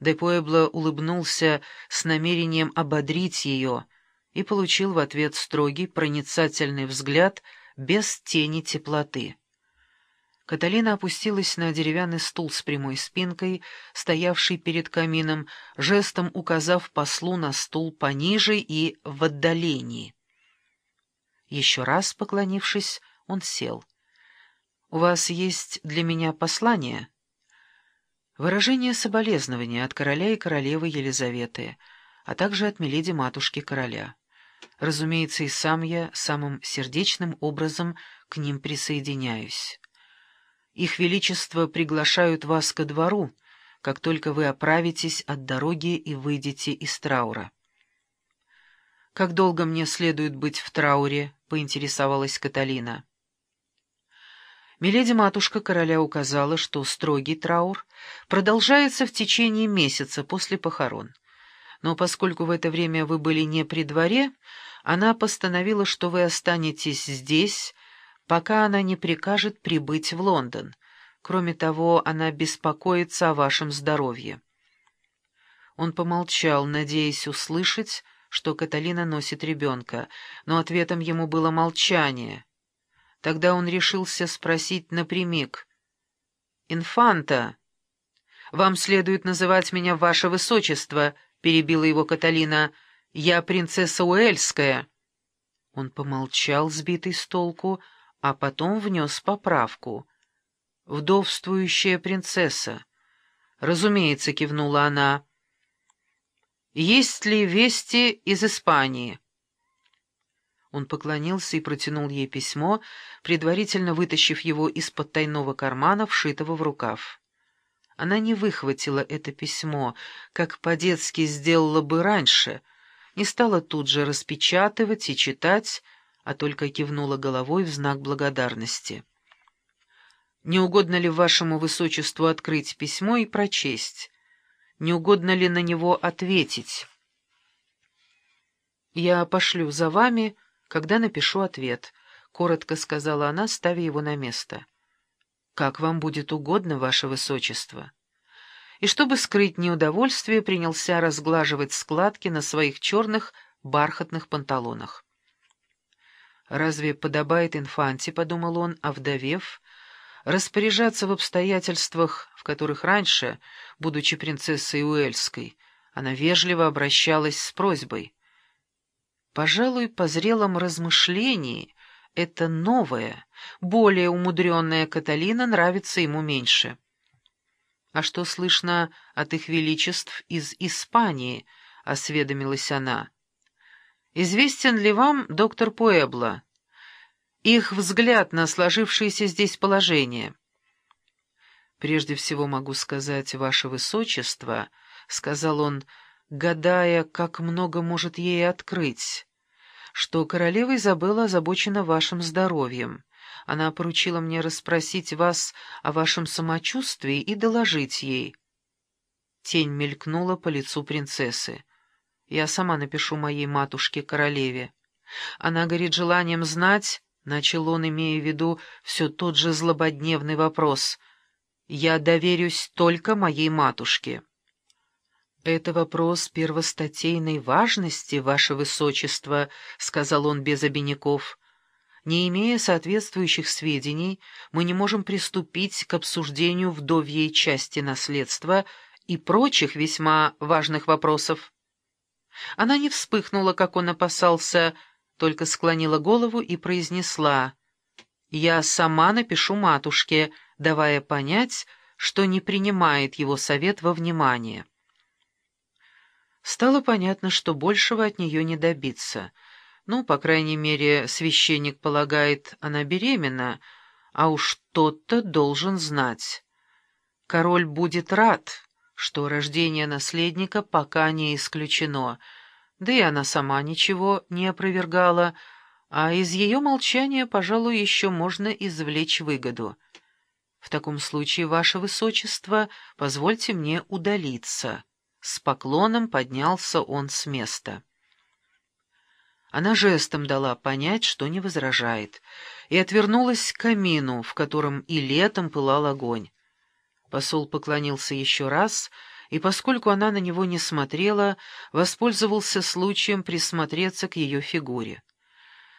Де улыбнулся с намерением ободрить ее и получил в ответ строгий, проницательный взгляд без тени теплоты. Каталина опустилась на деревянный стул с прямой спинкой, стоявший перед камином, жестом указав послу на стул пониже и в отдалении. Еще раз поклонившись, он сел. «У вас есть для меня послание?» Выражение соболезнования от короля и королевы Елизаветы, а также от миледи-матушки короля. Разумеется, и сам я самым сердечным образом к ним присоединяюсь. Их Величество приглашают вас ко двору, как только вы оправитесь от дороги и выйдете из траура. «Как долго мне следует быть в трауре?» — поинтересовалась Каталина. Миледи-матушка короля указала, что строгий траур продолжается в течение месяца после похорон. Но поскольку в это время вы были не при дворе, она постановила, что вы останетесь здесь, пока она не прикажет прибыть в Лондон. Кроме того, она беспокоится о вашем здоровье. Он помолчал, надеясь услышать, что Каталина носит ребенка, но ответом ему было молчание — Тогда он решился спросить напрямик. «Инфанта!» «Вам следует называть меня Ваше Высочество», — перебила его Каталина. «Я принцесса Уэльская». Он помолчал, сбитый с толку, а потом внес поправку. «Вдовствующая принцесса». «Разумеется», — кивнула она. «Есть ли вести из Испании?» Он поклонился и протянул ей письмо, предварительно вытащив его из-под тайного кармана, вшитого в рукав. Она не выхватила это письмо, как по-детски сделала бы раньше, не стала тут же распечатывать и читать, а только кивнула головой в знак благодарности. «Не угодно ли вашему высочеству открыть письмо и прочесть? Не угодно ли на него ответить?» «Я пошлю за вами», когда напишу ответ», — коротко сказала она, ставя его на место. «Как вам будет угодно, ваше высочество». И чтобы скрыть неудовольствие, принялся разглаживать складки на своих черных бархатных панталонах. «Разве подобает инфанте, — подумал он, — овдовев, распоряжаться в обстоятельствах, в которых раньше, будучи принцессой Уэльской, она вежливо обращалась с просьбой — Пожалуй, по зрелом размышлении это новая, более умудренная Каталина нравится ему меньше. «А что слышно от их величеств из Испании?» — осведомилась она. «Известен ли вам доктор Пуэбло? Их взгляд на сложившееся здесь положение?» «Прежде всего могу сказать, ваше высочество», — сказал он, гадая, как много может ей открыть что королева Изабелла озабочена вашим здоровьем. Она поручила мне расспросить вас о вашем самочувствии и доложить ей. Тень мелькнула по лицу принцессы. Я сама напишу моей матушке-королеве. Она горит желанием знать, — начал он, имея в виду все тот же злободневный вопрос. Я доверюсь только моей матушке. «Это вопрос первостатейной важности, ваше высочество», — сказал он без обиняков. «Не имея соответствующих сведений, мы не можем приступить к обсуждению вдовьей части наследства и прочих весьма важных вопросов». Она не вспыхнула, как он опасался, только склонила голову и произнесла «Я сама напишу матушке», давая понять, что не принимает его совет во внимание. Стало понятно, что большего от нее не добиться. Ну, по крайней мере, священник полагает, она беременна, а уж тот-то должен знать. Король будет рад, что рождение наследника пока не исключено, да и она сама ничего не опровергала, а из ее молчания, пожалуй, еще можно извлечь выгоду. В таком случае, ваше высочество, позвольте мне удалиться». С поклоном поднялся он с места. Она жестом дала понять, что не возражает, и отвернулась к камину, в котором и летом пылал огонь. Посол поклонился еще раз и, поскольку она на него не смотрела, воспользовался случаем присмотреться к ее фигуре.